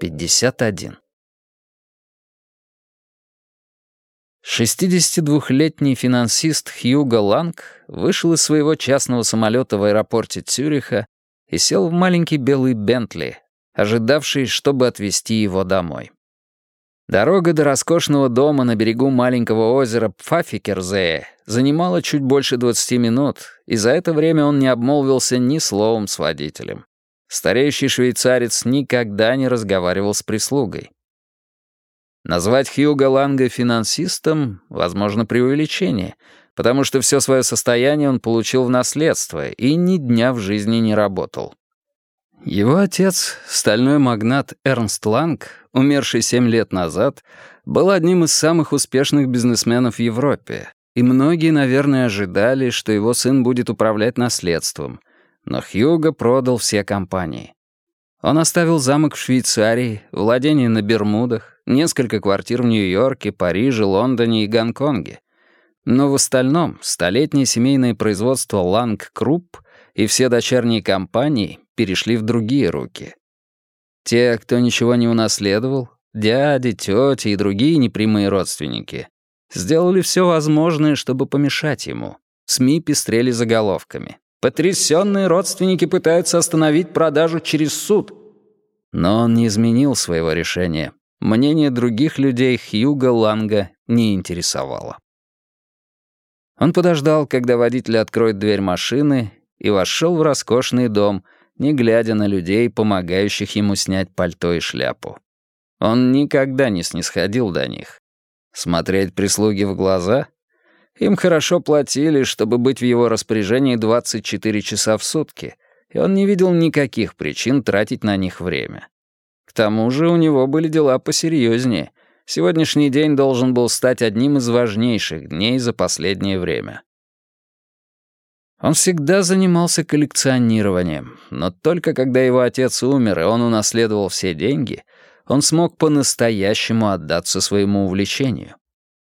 51. 62-летний финансист Хьюго Ланг вышел из своего частного самолета в аэропорте Цюриха и сел в маленький белый Бентли, ожидавший, чтобы отвезти его домой. Дорога до роскошного дома на берегу маленького озера Пфафикерзее занимала чуть больше 20 минут, и за это время он не обмолвился ни словом с водителем. Стареющий швейцарец никогда не разговаривал с прислугой. Назвать Хьюго Ланга финансистом, возможно, преувеличение, потому что все свое состояние он получил в наследство и ни дня в жизни не работал. Его отец, стальной магнат Эрнст Ланг, умерший семь лет назад, был одним из самых успешных бизнесменов в Европе, и многие, наверное, ожидали, что его сын будет управлять наследством, но Хьюго продал все компании. Он оставил замок в Швейцарии, владение на Бермудах, несколько квартир в Нью-Йорке, Париже, Лондоне и Гонконге. Но в остальном столетнее семейное производство Ланг Крупп и все дочерние компании перешли в другие руки. Те, кто ничего не унаследовал, дяди, тети и другие непрямые родственники, сделали все возможное, чтобы помешать ему. СМИ пестрели заголовками. Потрясенные родственники пытаются остановить продажу через суд. Но он не изменил своего решения. Мнение других людей Хьюга Ланга не интересовало. Он подождал, когда водитель откроет дверь машины, и вошел в роскошный дом, не глядя на людей, помогающих ему снять пальто и шляпу. Он никогда не снисходил до них. Смотреть прислуги в глаза — им хорошо платили, чтобы быть в его распоряжении 24 часа в сутки, и он не видел никаких причин тратить на них время. К тому же у него были дела посерьезнее. Сегодняшний день должен был стать одним из важнейших дней за последнее время. Он всегда занимался коллекционированием, но только когда его отец умер и он унаследовал все деньги, он смог по-настоящему отдаться своему увлечению.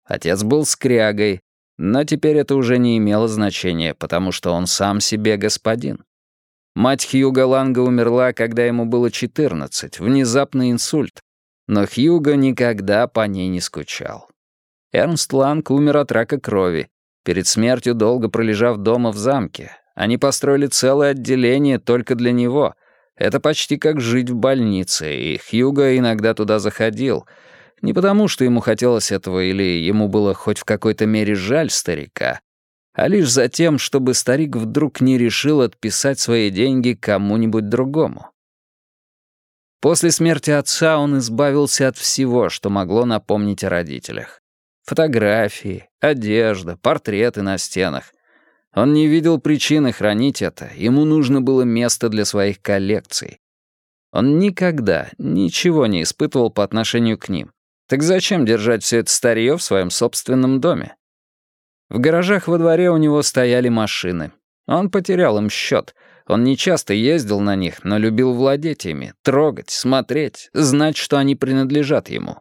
Отец был скрягой, но теперь это уже не имело значения, потому что он сам себе господин. Мать Хьюга Ланга умерла, когда ему было 14, внезапный инсульт, но Хьюга никогда по ней не скучал. Эрнст Ланг умер от рака крови, перед смертью долго пролежав дома в замке. Они построили целое отделение только для него. Это почти как жить в больнице, и Хьюга иногда туда заходил — не потому, что ему хотелось этого или ему было хоть в какой-то мере жаль старика, а лишь за тем, чтобы старик вдруг не решил отписать свои деньги кому-нибудь другому. После смерти отца он избавился от всего, что могло напомнить о родителях. Фотографии, одежда, портреты на стенах. Он не видел причины хранить это, ему нужно было место для своих коллекций. Он никогда ничего не испытывал по отношению к ним. Так зачем держать все это старье в своем собственном доме? В гаражах во дворе у него стояли машины. Он потерял им счет. Он не часто ездил на них, но любил владеть ими, трогать, смотреть, знать, что они принадлежат ему.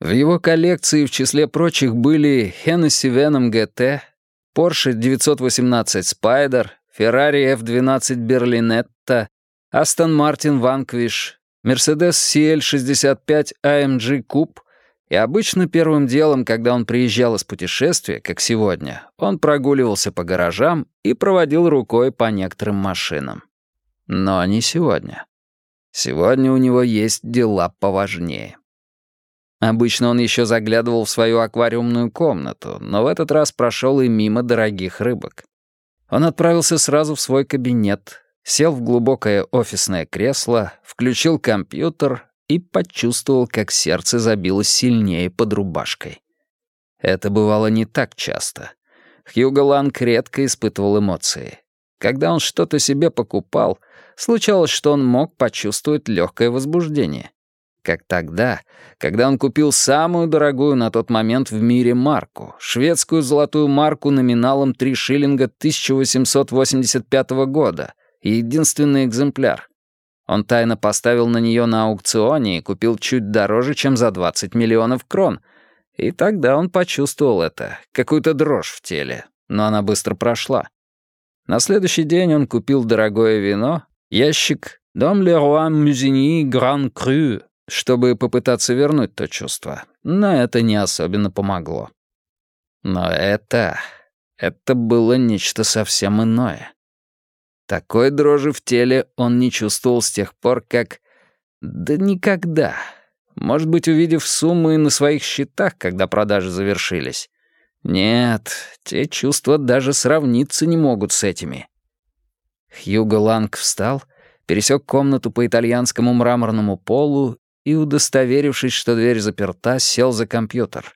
В его коллекции в числе прочих были Hennessy Venom GT, Porsche 918 Spider, Ferrari F12 Berlinetta, Aston Martin Vanquish, Mercedes CL65 AMG Coupe, и обычно первым делом, когда он приезжал из путешествия, как сегодня, он прогуливался по гаражам и проводил рукой по некоторым машинам. Но не сегодня. Сегодня у него есть дела поважнее. Обычно он еще заглядывал в свою аквариумную комнату, но в этот раз прошел и мимо дорогих рыбок. Он отправился сразу в свой кабинет, сел в глубокое офисное кресло, включил компьютер и почувствовал, как сердце забилось сильнее под рубашкой. Это бывало не так часто. Хьюго Ланг редко испытывал эмоции. Когда он что-то себе покупал, случалось, что он мог почувствовать легкое возбуждение. Как тогда, когда он купил самую дорогую на тот момент в мире марку, шведскую золотую марку номиналом 3 шиллинга 1885 года — единственный экземпляр. Он тайно поставил на нее на аукционе и купил чуть дороже, чем за 20 миллионов крон. И тогда он почувствовал это, какую-то дрожь в теле, но она быстро прошла. На следующий день он купил дорогое вино, ящик «Дом Леруа Мюзини Гран Крю», чтобы попытаться вернуть то чувство, но это не особенно помогло. Но это... это было нечто совсем иное. Такой дрожи в теле он не чувствовал с тех пор, как... Да никогда. Может быть, увидев суммы на своих счетах, когда продажи завершились. Нет, те чувства даже сравниться не могут с этими. Хьюго Ланг встал, пересек комнату по итальянскому мраморному полу и, удостоверившись, что дверь заперта, сел за компьютер.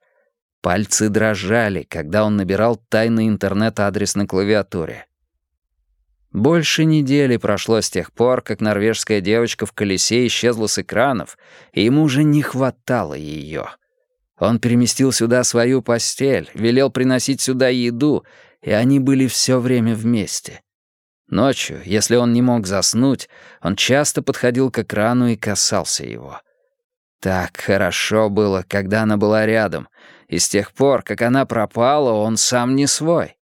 Пальцы дрожали, когда он набирал тайный интернет-адрес на клавиатуре. Больше недели прошло с тех пор, как норвежская девочка в колесе исчезла с экранов, и ему уже не хватало ее. Он переместил сюда свою постель, велел приносить сюда еду, и они были все время вместе. Ночью, если он не мог заснуть, он часто подходил к экрану и касался его. Так хорошо было, когда она была рядом, и с тех пор, как она пропала, он сам не свой.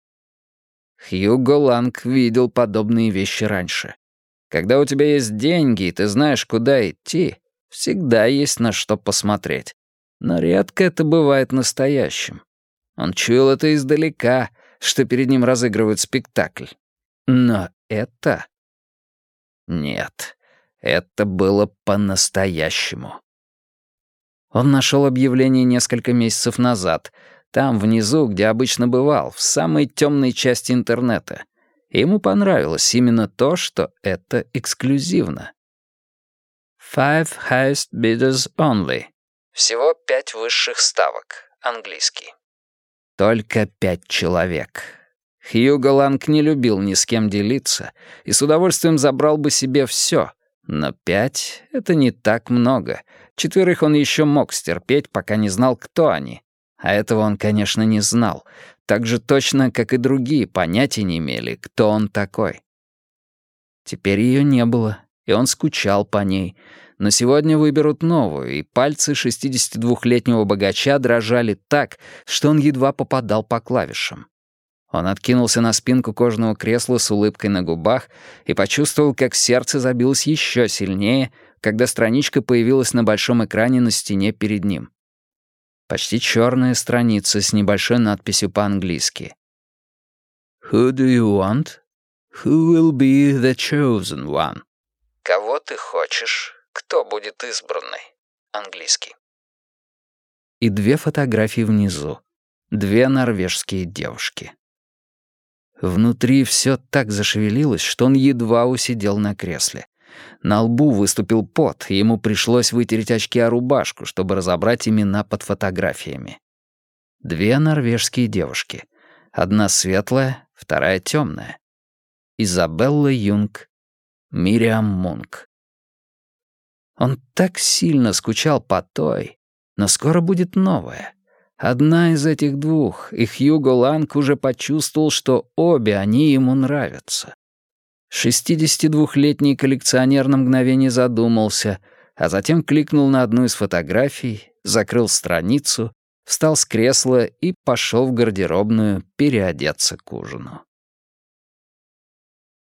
Хьюго Ланг видел подобные вещи раньше. Когда у тебя есть деньги, и ты знаешь, куда идти, всегда есть на что посмотреть. Но редко это бывает настоящим. Он чуял это издалека, что перед ним разыгрывают спектакль. Но это... Нет, это было по-настоящему. Он нашел объявление несколько месяцев назад, там, внизу, где обычно бывал, в самой темной части интернета. Ему понравилось именно то, что это эксклюзивно. Five highest bidders only. Всего пять высших ставок. Английский. Только пять человек. Хьюго Ланг не любил ни с кем делиться и с удовольствием забрал бы себе все. Но пять — это не так много — Четверых он еще мог стерпеть, пока не знал, кто они. А этого он, конечно, не знал. Так же точно, как и другие, понятия не имели, кто он такой. Теперь ее не было, и он скучал по ней. Но сегодня выберут новую, и пальцы 62-летнего богача дрожали так, что он едва попадал по клавишам. Он откинулся на спинку кожаного кресла с улыбкой на губах и почувствовал, как сердце забилось еще сильнее, когда страничка появилась на большом экране на стене перед ним. Почти черная страница с небольшой надписью по-английски. «Who do you want? Who will be the chosen one?» «Кого ты хочешь? Кто будет избранный?» Английский. И две фотографии внизу. Две норвежские девушки. Внутри все так зашевелилось, что он едва усидел на кресле. На лбу выступил пот, и ему пришлось вытереть очки о рубашку, чтобы разобрать имена под фотографиями. Две норвежские девушки. Одна светлая, вторая темная. Изабелла Юнг, Мириам Мунк. Он так сильно скучал по той, но скоро будет новая. Одна из этих двух, и Хьюго Ланг уже почувствовал, что обе они ему нравятся. 62-летний коллекционер на мгновение задумался, а затем кликнул на одну из фотографий, закрыл страницу, встал с кресла и пошел в гардеробную переодеться к ужину.